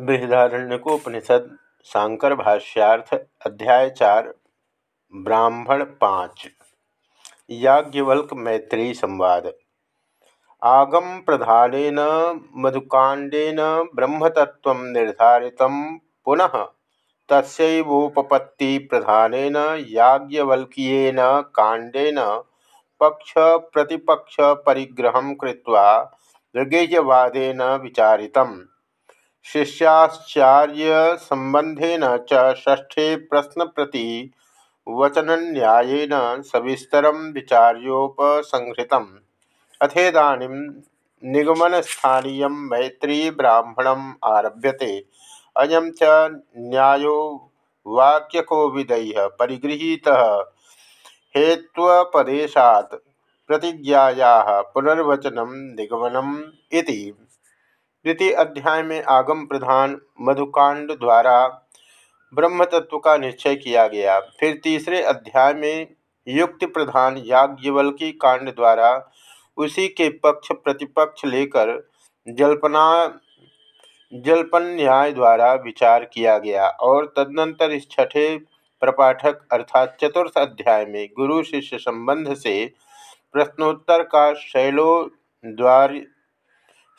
बृहदारण्यकोपनिषद शांकर भाष्यार्थ, अध्याय चार, ब्राह्मण पाँच। याज्ञवल्क मैत्री संवाद। आगम प्रधान मधुकांडेन ब्रह्मतत्व निर्धारित पुनः तस्वोपत्ति प्रधान याज्ञवल्क्येन कांडेन, पक्ष प्रतिपक्ष परिग्रह कृत्वा ऋगेयवादेन विचारितम् शिष्याचार्यसंबंधेन च षष्ठे प्रश्नप्रति वचनन्यायेन सविस्तर विचार्योपसंहृतम्। अथेदानीं निगमनस्थानीय मैत्री ब्राह्मणम् आरभ्यते। अयं च न्यायो वाक्यकोविदैः परिगृहीतः हेत्वपदेशात् प्रतिज्ञायाः पुनर्वचनं निगमनम् इति। द्वितीय अध्याय में आगम प्रधान मधुकांड द्वारा ब्रह्म तत्व का निश्चय किया गया। फिर तीसरे अध्याय में युक्ति प्रधान याज्ञवल्की कांड द्वारा उसी के पक्ष प्रतिपक्ष लेकर जल्पना जल्पन न्याय द्वारा विचार किया गया और तदनंतर इस छठे प्रपाठक अर्थात चतुर्थ अध्याय में गुरु शिष्य संबंध से प्रश्नोत्तर का शैलो द्वार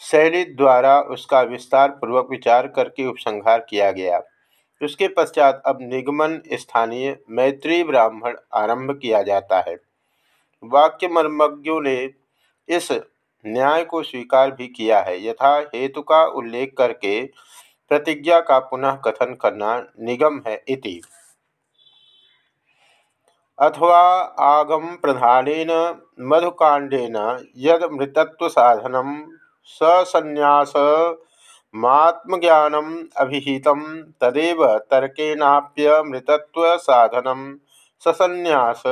शैली द्वारा उसका विस्तार पूर्वक विचार करके उपसंहार किया गया। उसके पश्चात अब निगमन स्थानीय मैत्री ब्राह्मण आरंभ किया जाता है। वाक्य मर्मज्ञों ने इस न्याय को स्वीकार भी किया है। यथा हेतु का उल्लेख करके प्रतिज्ञा का पुनः कथन करना निगम है इति। अथवा आगम प्रधान मधुकांडेन यद मृतत्व साधनम सन्यासमात्मज्ञानम अभिहित तदेव तर्केनाप्यमृतत्वसाधनं ससन्यास,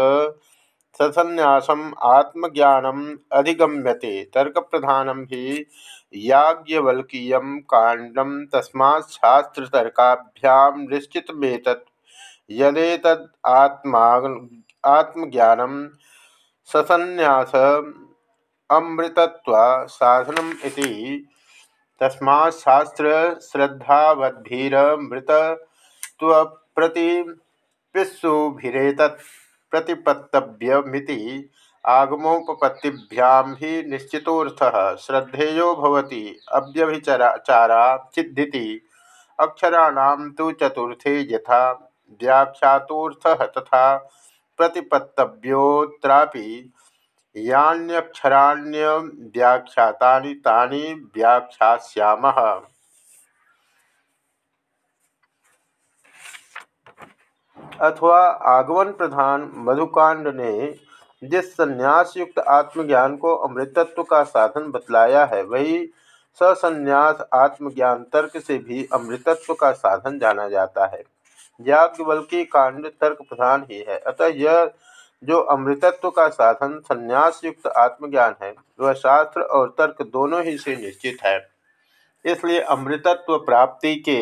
ससन्यासम आत्मज्ञानम अधिगम्यते। तर्क प्रधानम ही याज्ञवल्कीय कांडम तस्मात्शास्त्रतर्काभ्याम निश्चितमेतत्। यदेतद आत्मा आत्मज्ञानम ससन्यास अमृतत्व साधनम इति। तस्मात् शास्त्र श्रद्धावद्भिरमृतत्वप्रतिपिस्सुभिरेतत् प्रतिपत्तव्यमिति। आगमोपपत्तिभ्यां ही निश्चितोऽर्थः श्रद्धेयो भवति अव्यभिचारा सिद्धिति। अक्षराणां तु चतुर्थे यथा व्याख्यातोऽर्थः तथा प्रतिपत्तव्योत्रापि यान्यक्षराण्यव्याख्यातानि तानि व्याख्यास्यामः। अथवा आगमन प्रधान मधुकांड ने जिस संन्यास युक्त आत्मज्ञान को अमृतत्व का साधन बतलाया है, वही ससन्यास आत्मज्ञान तर्क से भी अमृतत्व का साधन जाना जाता है। याज्ञवल्की कांड तर्क प्रधान ही है। अतः यह जो अमृतत्व का साधन संन्यास युक्त आत्मज्ञान है, वह शास्त्र और तर्क दोनों ही से निश्चित है। इसलिए अमृतत्व प्राप्ति के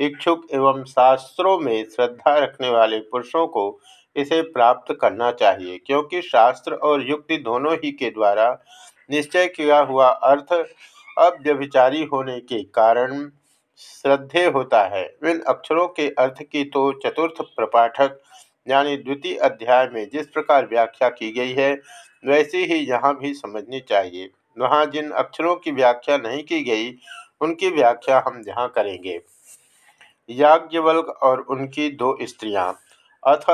इच्छुक एवं शास्त्रों में श्रद्धा रखने वाले पुरुषों को इसे प्राप्त करना चाहिए, क्योंकि शास्त्र और युक्ति दोनों ही के द्वारा निश्चय किया हुआ अर्थ अव्यभिचारी होने के कारण श्रद्धे होता है। इन अक्षरों के अर्थ की तो चतुर्थ प्रपाठक यानी द्वितीय अध्याय में जिस प्रकार व्याख्या की गई है, वैसी ही यहाँ भी समझनी चाहिए। वहाँ जिन अक्षरों की व्याख्या नहीं की गई, उनकी व्याख्या हम यहाँ करेंगे। याज्ञवल्क और उनकी दो स्त्रियाँ। अथ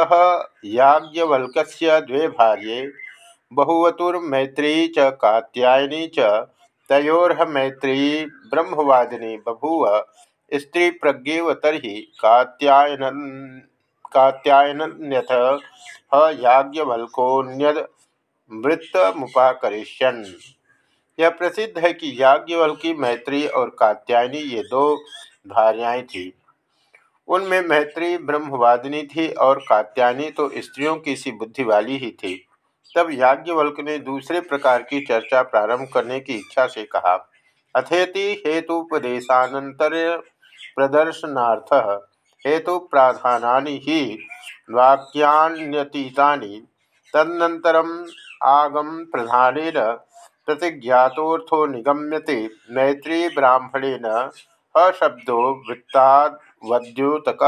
याज्ञवल्क द्वे भार्ये, बहुवतुर्मैत्री च कात्यायनी च तयोर्ह मैत्री ब्रह्मवादिनी बभूव, स्त्री प्रज्ञेव तरी कात्यायन कात्यायनन्यथ याज्ञवल्कोन्यद वृत्तमुपाकरिष्यन यह प्रसिद्ध है कि याज्ञवल्की मैत्री और कात्यायनी ये दो भार्याएँ थीं। उनमें मैत्री ब्रह्मवादिनी थी और कात्यायनी तो स्त्रियों की सी बुद्धि वाली ही थी। तब याज्ञवल्क ने दूसरे प्रकार की चर्चा प्रारंभ करने की इच्छा से कहा, अथेति हेतुपदेशानंतर प्रदर्शनार्थ। हेतु प्राधानी ही वाक्यान्यतीतानि। तदनन्तरम् आगम प्रधान प्रतिज्ञाथो निगम्यते मैत्री ब्राह्मणेन अशब्दो वृत्ताद्योतक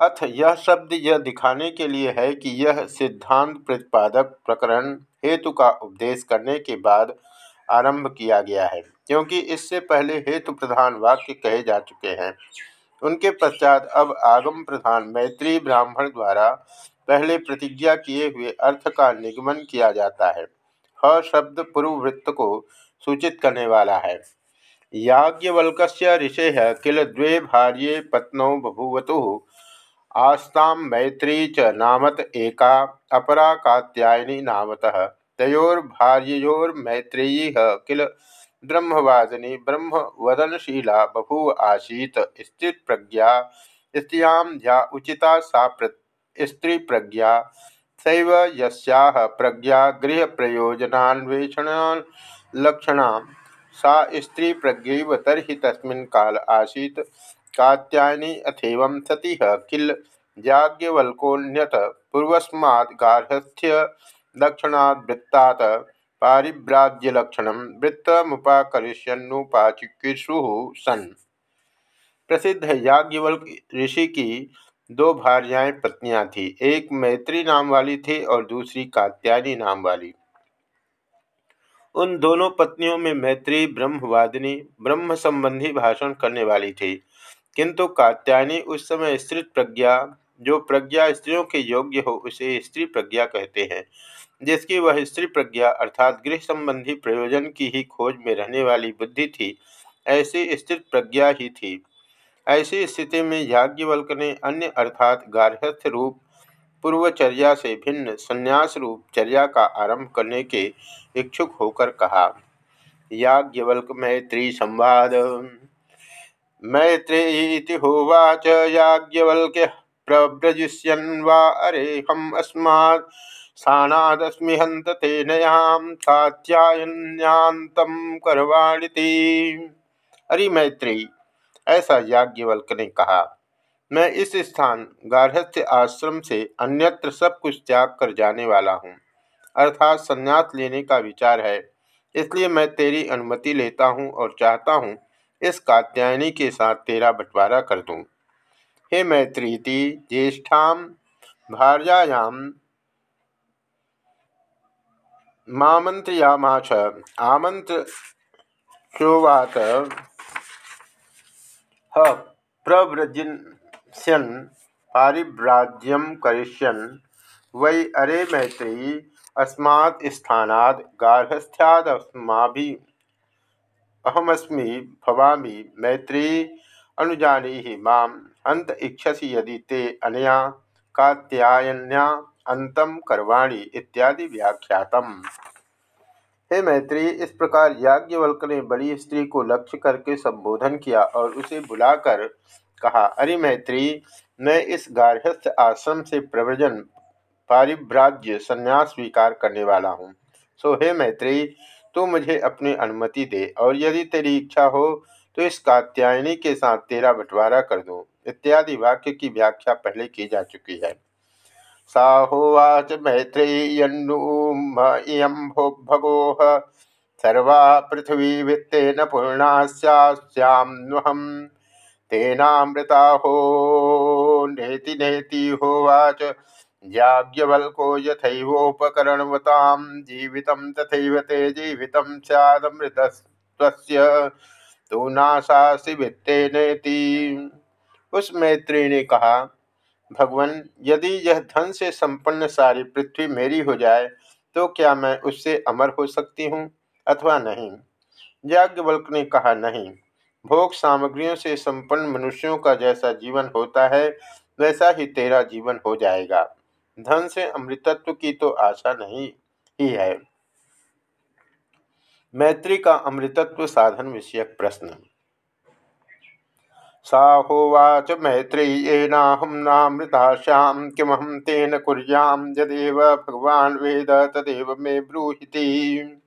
अथ यह शब्द यह दिखाने के लिए है कि यह सिद्धांत प्रतिपादक प्रकरण हेतु का उपदेश करने के बाद आरंभ किया गया है। क्योंकि इससे पहले हेतु प्रधान वाक्य कहे जा चुके हैं। उनके पश्चात अब आगम प्रधान मैत्री ब्राह्मण द्वारा पहले प्रतिज्ञा किए हुए अर्थ का निगमन किया जाता है। ह शब्द पूर्ववृत्त को सूचित करने वाला है। याज्ञवल्क ऋषे किल द्वे भार्ये पत्नौ बभूवतु आस्ता मैत्री च नामत एका, अपरा कात्यायनी नामतः तयोर्भार्योर्मैत्रेयी किल ब्रह्मवादिनी, ब्रह्मवदनशीला, बभूव आसीत स्थितप्रज्ञा स्त्रियाँ या उचिता सा स्त्री प्रज्ञा सैव यस्याह प्रज्ञा गृह प्रयोजनान्वेषण लक्षण। सा स्त्री प्रज्ञ तरी तस्मिन् काल आसीत। कात्यायनी अथेव सती किल याज्ञवल्कोन्यत पूर्वस्मात् गार्हस्थ्य लक्षणात् वृत्तात् पारिव्राज्यलक्षण वृत्तमुपाकरिष्यन्नुपाचिकीर्षु सन्। प्रसिद्ध याज्ञवल्क ऋषि की दो भार्याएँ पत्नियाँ थीं, एक मैत्री नाम वाली थी और दूसरी कात्यायनी नाम वाली। उन दोनों पत्नियों में मैत्री, ब्रह्मवादिनी ब्रह्म संबंधी भाषण करने वाली थी। किंतु कात्यायनी उस समय स्त्री प्रज्ञा जो प्रज्ञा स्त्रियों के योग्य हो, उसे स्त्री प्रज्ञा कहते हैं। जिसकी वह स्त्री प्रज्ञा अर्थात गृह संबंधी प्रयोजन की ही खोज में रहने वाली बुद्धि थी, ऐसी स्थित प्रज्ञा ही थी। ऐसी स्थिति में याज्ञवल्क ने अन्य अर्थात गार्हस्थ रूप, पूर्वचर्या से भिन्न संन्यास रूप चर्या का आरंभ करने के इच्छुक होकर कहा, याज्ञवल्क मैत्री संवाद मैत्रेयी होवाच याज्ञवल्क्य प्रव्रजिष्यन् वा अरे हम अस्मा सानादस्मि हंत तेनयाम कात्यायन्यांतम करवाणी अरे मैत्री ऐसा याज्ञवल्क ने कहा, मैं इस स्थान गार्हस्थ्य आश्रम से अन्यत्र सब कुछ त्याग कर जाने वाला हूँ। अर्थात संन्यास लेने का विचार है, इसलिए मैं तेरी अनुमति लेता हूँ और चाहता हूँ इस कात्यायनी के साथ तेरा बंटवारा कर दूँ। हे मैत्रीति ज्येष्ठा भार्यायाम मामंत्रियामाच आमंत्र चोवात प्रव्रजिष्यन पारिव्राज्यम करिष्यन। वै अरे मैत्री, अस्मात् स्थानात् गार्हस्थ्यादस्माभि अहमस्मि, भवामि मैत्री अनुजानी माम। अंत इच्छसी यदि ते अनया कात्यायन्या अंतम करवाणी इत्यादि व्याख्यातम। हे मैत्री, इस प्रकार याज्ञवल्क ने बड़ी स्त्री को लक्ष्य करके संबोधन किया और उसे बुलाकर कहा, अरे मैत्री, मैं इस गार्हस्थ आश्रम से प्रव्रजन पारिभ्राज्य संन्यास स्वीकार करने वाला हूँ। सो हे मैत्री, तू मुझे अपनी अनुमति दे और यदि तेरी इच्छा हो तो इस कात्यायनी के साथ तेरा बंटवारा कर दूँ। इत्यादि वाक्य की व्याख्या पहले की जा चुकी है। साहोवाच मैत्रेय्यन्नुमयं भगोह। सर्वा पृथ्वी वित्तेन पूर्णा स्याम्हम तेनामृताहो नेति नेति होवाच याज्ञवल्को यथैवोपकरणवतां। जीवितं तथैव ते जीवितं स्यादमृतस्त्वस्य। तु नाशासि वित्तेनेति उस मैत्री ने कहा भगवान, यदि यह धन से संपन्न सारी पृथ्वी मेरी हो जाए तो क्या मैं उससे अमर हो सकती हूँ अथवा नहीं? याज्ञवल्क ने कहा, नहीं। भोग सामग्रियों से संपन्न मनुष्यों का जैसा जीवन होता है, वैसा ही तेरा जीवन हो जाएगा। धन से अमृतत्व की तो आशा नहीं ही है। मैत्री का अमृतत्व साधन विषयक प्रश्न। सा होवाच मैत्रेयेनाहम नामृता श्याम किमहम तेन कुर्याम यदेव भगवान वेद तदेव मे ब्रूहिति।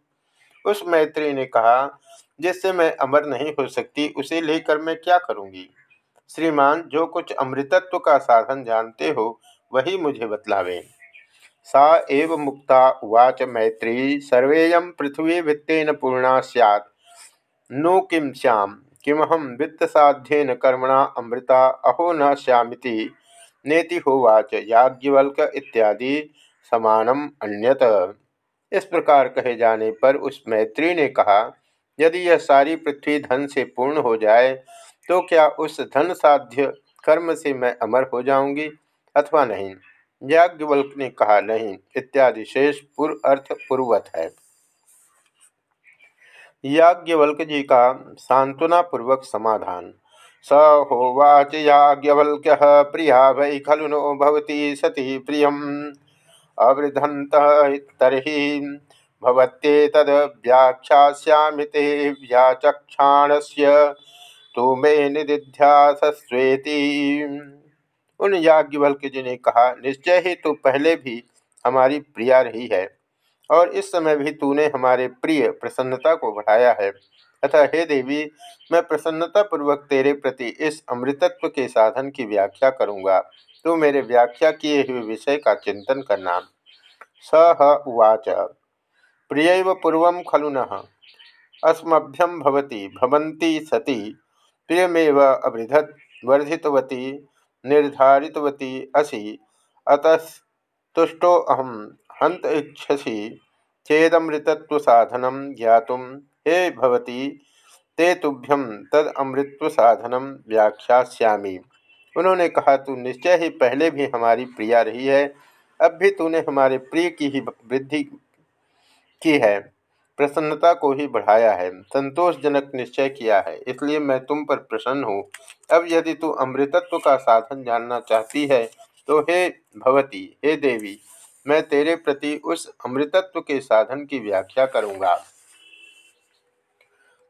उस मैत्री ने कहा, जिससे मैं अमर नहीं हो सकती, उसे लेकर मैं क्या करूँगी? श्रीमान, जो कुछ अमृतत्व का साधन जानते हो, वही मुझे बतलावे। सा एव मुक्ता उवाच मैत्री सर्वेयम पृथ्वी वित्तेन पूर्णा सैत् नु किम श्याम किमहम वित्तसाध्येन कर्मणा अमृता, अहो न श्यामिति। नेति होवाच याज्ञवल्क इत्यादि समानम अन्यत। इस प्रकार कहे जाने पर उस मैत्री ने कहा, यदि यह सारी पृथ्वी धन से पूर्ण हो जाए तो क्या उस धन साध्य कर्म से मैं अमर हो जाऊँगी अथवा नहीं? याज्ञवल्क ने कहा, नहीं, इत्यादि शेष पूर्व अर्थ पूर्वत है। याज्ञवल्क जी का सांत्वना पूर्वक समाधान। स होवाच याज्ञवल्क्य प्रिया वै खलु नो भवती सती प्रिय अवृधंत तरी भवत्येतद व्याख्यास्यामि ते व्याचक्षाणस्य तू मे निधिध्यासस्वेति उन याज्ञवल्क जी ने कहा, निश्चय ही तो पहले भी हमारी प्रिया रही है। और इस समय भी तूने हमारे प्रिय प्रसन्नता को बढ़ाया है। अतः हे देवी, मैं प्रसन्नता पूर्वक तेरे प्रति इस अमृतत्व के साधन की व्याख्या करूँगा। तू मेरे व्याख्या किए हुए विषय का चिंतन करना। स उवाच। प्रिय पूर्व खलु न। अस्मभ्यम भवती भवंती सती। प्रियमेव अवृधत, वर्धितवती, निर्धारितवती असी। अतस्तुष्टो अहम। हंत इच्छसी चेदमृतत्व साधनम ज्ञात। हे भवती, ते तुभ्यम तद अमृत्व साधनम व्याख्यास्यामी। उन्होंने कहा, तू निश्चय ही पहले भी हमारी प्रिया रही है। अब भी तूने हमारे प्रिय की ही वृद्धि की है। प्रसन्नता को ही बढ़ाया है। संतोषजनक निश्चय किया है। इसलिए मैं तुम पर प्रसन्न हूँ। अब यदि तू अमृतत्व का साधन जानना चाहती है तो हे भवती, हे देवी मैं तेरे प्रति उस अमृतत्व के साधन की व्याख्या करूँगा।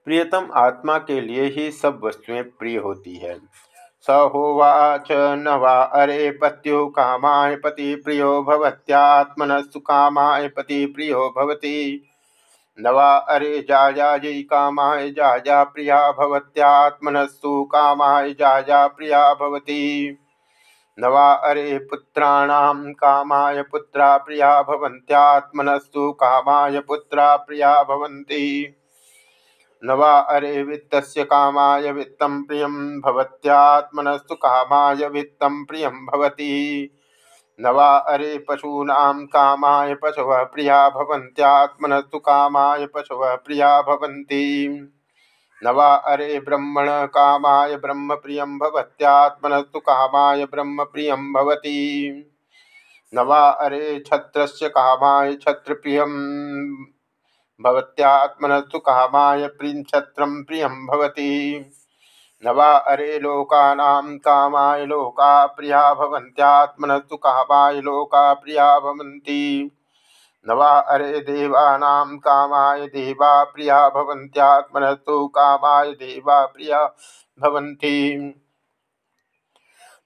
प्रियतम आत्मा के लिए ही सब वस्तुएँ प्रिय होती है। स होवाच न वा अरे पत्यु कामाय पति प्रियो भवत्यात्मनस्तु कामाय पति प्रियो भवती। न वा अरे जायाजी कामाय जाया प्रिया भवत्यात्मनस्तु कामाय जाया प्रिया भवती। नवा अरे पुत्राणां कामाय पुत्रा प्रिया भवन्त्यात्मनस्तु कामाय पुत्रा प्रिया भवन्ति। नवा अरे वित्तस्य कामाय वित्तं प्रियं भवत्यात्मनस्तु कामाय वित्तं प्रियं भवति। नवा अरे पशूनां कामाय पशवः प्रिया भवन्त्यात्मनस्तु कामाय पशवः प्रिया भवन्ति। न वा अरे ब्रह्मण कामाय ब्रह्म प्रिय भवत्यात्मनस्तु कामाय ब्रह्म प्रिय भवती। न वा अरे छत्रस्य कामाय छत्र प्रिय भवत्यात्मनस्तु कामाय प्रिय छत्र प्रिय भवती। न वा अरे लोकानां कामाय लोका प्रिया भवन्त्यात्मनस्तु कामाय लोका प्रिया भवन्ति। न वा अरे देवानां कामाय देवा प्रिया भवन्त्यात्मनस्तु कामाय देवा प्रिया भवन्ति।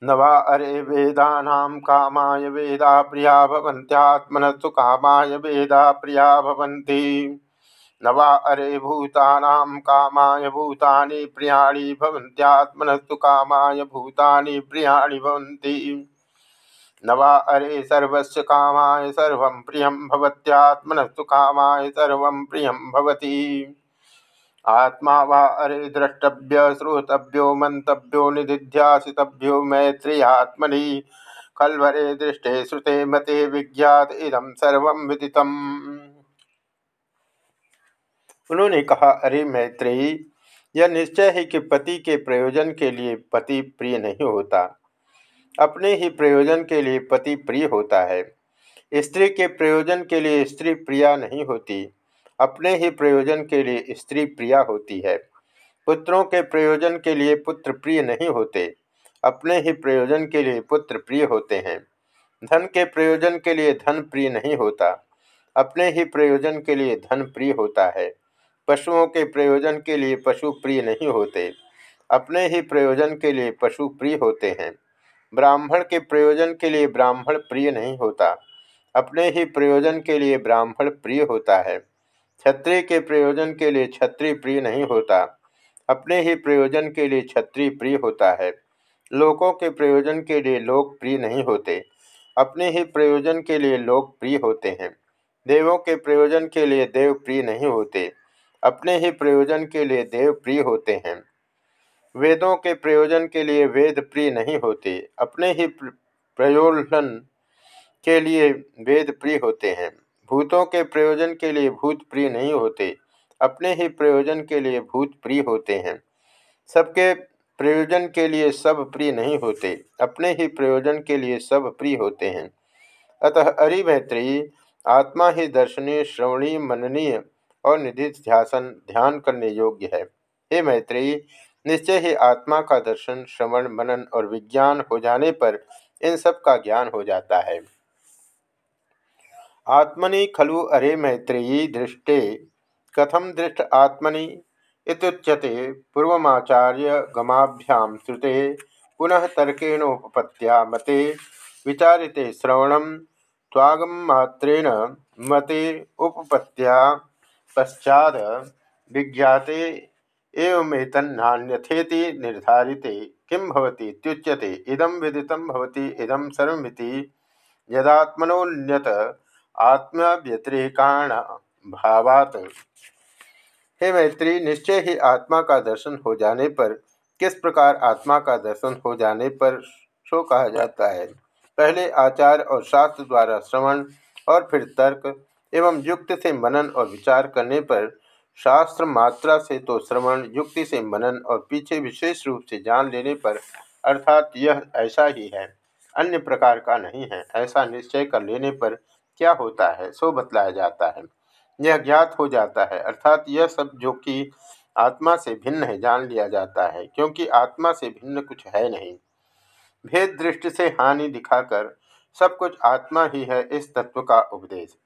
न वा अरे वेदानां कामाय वेदा प्रिया भवन्त्यात्मनस्तु कामाय वेदा प्रिया भवन्ति। न वा अरे भूतानां कामाय भूतानि प्रियाणि भवन्त्यात्मनस्तु कामाय भूतानि प्रियाणि भवन्ति। न वा अरे सर्वस्व कामाय सर्व प्रिय भवत्यात्मनस्तु कामाय सर्व प्रिय भवति। आत्मा वा अरे द्रष्टव्य, श्रोतव्यो मंतव्यो निधिध्यासितभ्यो मैत्रियात्मनि। कलवरे दृष्टे श्रुते मते विज्ञात इदम सर्व विदितम। उन्होंने कहा, अरे मैत्रेयी, यह निश्चय है कि पति के प्रयोजन के लिए पति प्रिय नहीं होता। अपने ही प्रयोजन के लिए पति प्रिय होता है। स्त्री के प्रयोजन के लिए स्त्री प्रिया नहीं होती, अपने ही प्रयोजन के लिए स्त्री प्रिया होती है। पुत्रों के प्रयोजन के लिए पुत्र प्रिय नहीं होते, अपने ही प्रयोजन के लिए पुत्र प्रिय होते हैं। धन के प्रयोजन के लिए धन प्रिय नहीं होता, अपने ही प्रयोजन के लिए धन प्रिय होता है। पशुओं के प्रयोजन के लिए पशु प्रिय नहीं होते, अपने ही प्रयोजन के लिए पशु प्रिय होते हैं। ब्राह्मण के प्रयोजन के लिए ब्राह्मण प्रिय नहीं होता। अपने ही प्रयोजन के लिए ब्राह्मण प्रिय होता है। क्षत्रिय के प्रयोजन के लिए क्षत्रिय प्रिय नहीं होता। अपने ही प्रयोजन के लिए क्षत्रिय प्रिय होता है। लोकों के प्रयोजन के लिए लोक प्रिय नहीं होते। अपने ही प्रयोजन के लिए लोक प्रिय होते हैं। देवों के प्रयोजन के लिए देव प्रिय नहीं होते। अपने ही प्रयोजन के लिए देव प्रिय होते हैं। वेदों के प्रयोजन के लिए वेद प्रिय नहीं होते। अपने ही प्रयोजन के लिए वेद प्रिय होते हैं। भूतों के प्रयोजन के लिए भूत प्रिय नहीं होते। अपने ही प्रयोजन के लिए भूत प्रिय होते हैं। सबके प्रयोजन के लिए सब प्रिय नहीं होते। अपने ही प्रयोजन के लिए सब प्रिय होते हैं। अतः अरि मैत्री आत्मा ही दर्शनीय, श्रवणीय, मननीय और निधि ध्यासन ध्यान करने योग्य है। हे मैत्रेयी निश्चय ही आत्मा का दर्शन, श्रवण, मनन और विज्ञान हो जाने पर इन सब का ज्ञान हो जाता है। आत्मनि खलु अरे मैत्रेयी दृष्टे कथम दृष्ट आत्मनि इत्युच्यते, पूर्वमाचार्य गमाभ्याम श्रुते, पुनः तर्केणोपत्या मते, विचारिते श्रवण स्वागमात्रेण मते उपपत्या पश्चाद विज्ञाते एवमेतन्नान्यथेति निर्धारिते। किं भवति इत्युच्यते? इदं विदितं भवति, इदं सर्वमिति। यदात्मनोन्यत आत्मव्यतिरेकाण भावात। हे मैत्री, निश्चय ही आत्मा का दर्शन हो जाने पर, किस प्रकार आत्मा का दर्शन हो जाने पर सो कहा जाता है? पहले आचार और शास्त्र द्वारा श्रवण और फिर तर्क एवं युक्त से मनन और विचार करने पर शास्त्र मात्रा से तो श्रवण, युक्ति से मनन और पीछे विशेष रूप से जान लेने पर अर्थात यह ऐसा ही है। अन्य प्रकार का नहीं है। ऐसा निश्चय कर लेने पर क्या होता है, सो बतलाया जाता है। यह ज्ञात हो जाता है। अर्थात यह सब जो कि आत्मा से भिन्न है, जान लिया जाता है, क्योंकि आत्मा से भिन्न कुछ है नहीं। भेद दृष्टि से हानि दिखाकर सब कुछ आत्मा ही है, इस तत्व का उपदेश।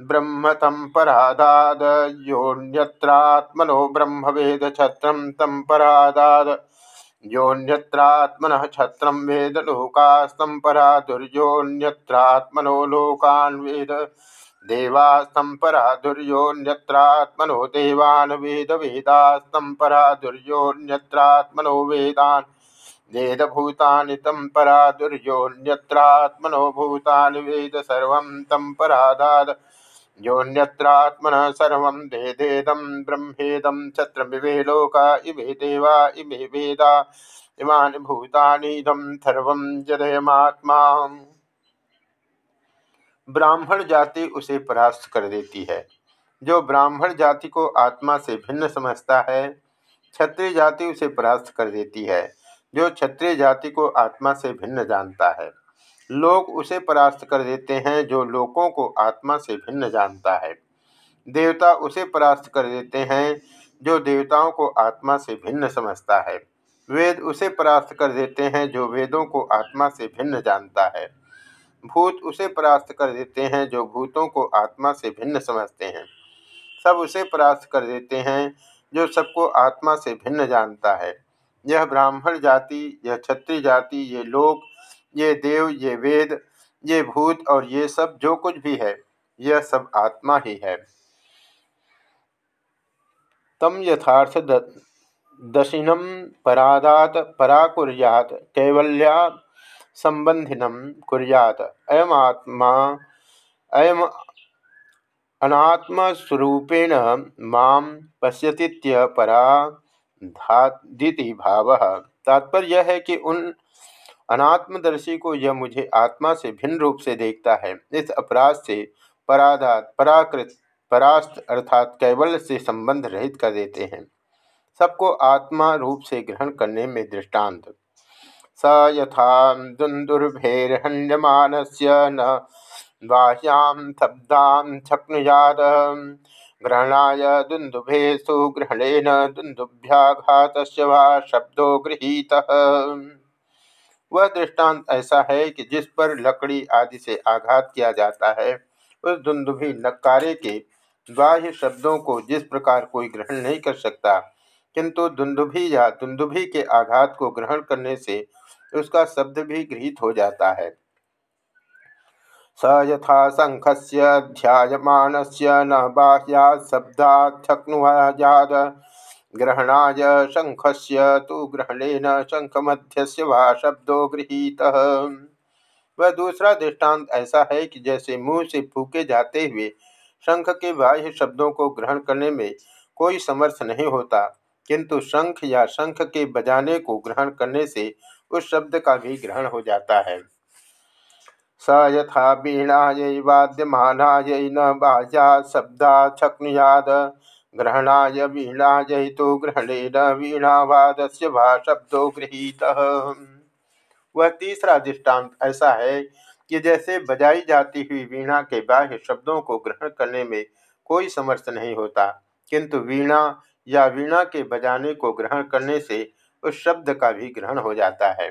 ब्रह्म तम परादाद योन्यत्रात्मनो ब्रह्म वेद छत्रम तम परादाद। योन्यत्रात्मन छत्रम वेद लोकास्तम परा दुर्योन्यत्रात्मनो लोकान् वेद। देवास्तं परा दुर्योन्यत्रात्मनो देवान् वेद वेदास्तं परा दुर्योन्यत्रात्मनो वेदान्। वेदभूतानि तं परा दुर्योन्यत्रात्मनो भूतानि, वेद सर्वं तं परादाद। योन्यत्रात्मन सर्व वेदेदम ब्रह्मेदम छत्रमिवे लोका, इमे देवा, इमे वेदा, इमानि भूतानीदम सर्व जदयमात्मा ब्राह्मण जाति उसे परास्त कर देती है। जो ब्राह्मण जाति को आत्मा से भिन्न समझता है, क्षत्रिय जाति उसे परास्त कर देती है। जो क्षत्रिय जाति को आत्मा से भिन्न जानता है। लोग उसे परास्त कर देते हैं जो लोगों को आत्मा से भिन्न जानता है। देवता उसे परास्त कर देते हैं जो देवताओं को आत्मा से भिन्न समझता है। वेद उसे परास्त कर देते हैं जो वेदों को आत्मा से भिन्न जानता है। भूत उसे परास्त कर देते हैं जो भूतों को आत्मा से भिन्न समझते हैं। सब उसे परास्त कर देते हैं जो सबको आत्मा से भिन्न जानता है। यह ब्राह्मण जाति, यह क्षत्रिय जाति, ये लोग ये देव, ये वेद, ये भूत और ये सब जो कुछ भी है, यह सब आत्मा ही है। तम यथार्थ दशिनम परादात, पराकुर्यात, कैवल्या संबंधिनम कुर्यात। अयम आत्मा, अयम अनात्मस्वरूपेण माम पश्यतीत्य परा धादिति भाव। तात्पर्य यह है कि उन अनात्मदर्शी को यह मुझे आत्मा से भिन्न रूप से देखता है। इस अपराध से पराधात, पराकृत, परास्त अर्थात कैवल्य से संबंध रहित कर देते हैं। सबको आत्मा रूप से ग्रहण करने में दृष्टांत। स यथा दुंदुर्भेरहण्यमान से न बाह्यां शब्दां शक्नुयाद ग्रहणाय दुंदुभेशु ग्रहणेन दुंदुभ्याघात वा शब्दों गृहीतः। वह दृष्टांत ऐसा है कि जिस पर लकड़ी आदि से आघात किया जाता है, उस दुंदुभी नक्कारे के बाह्य शब्दों को जिस प्रकार कोई ग्रहण नहीं कर सकता, किंतु दुंदुभी या दुंदुभी के आघात को ग्रहण करने से उसका शब्द भी गृहित हो जाता है। स यथा शंख से ध्यायमान से न बाह्या शब्दाख्नुजाद ग्रहणाय शंख से तो ग्रहणेन शंखमध्य वा शब्दों गृहीत। वह दूसरा दृष्टांत ऐसा है कि जैसे मुँह से फूके जाते हुए शंख के बाह्य शब्दों को ग्रहण करने में कोई समर्थ नहीं होता, किंतु शंख या शंख के बजाने को ग्रहण करने से उस शब्द का भी ग्रहण हो जाता है। स यथा वीणाय वाद्यमानाय न बाह्या शब्दा छक्नुयाद। ग्रहणाय वीणाय तो ग्रहणेन वीणावाद से भा शब्दों गृहीत। वह तीसरा दृष्टांत ऐसा है कि जैसे बजाई जाती हुई वीणा के बाह्य शब्दों को ग्रहण करने में कोई समर्थ नहीं होता, किंतु वीणा या वीणा के बजाने को ग्रहण करने से उस शब्द का भी ग्रहण हो जाता है।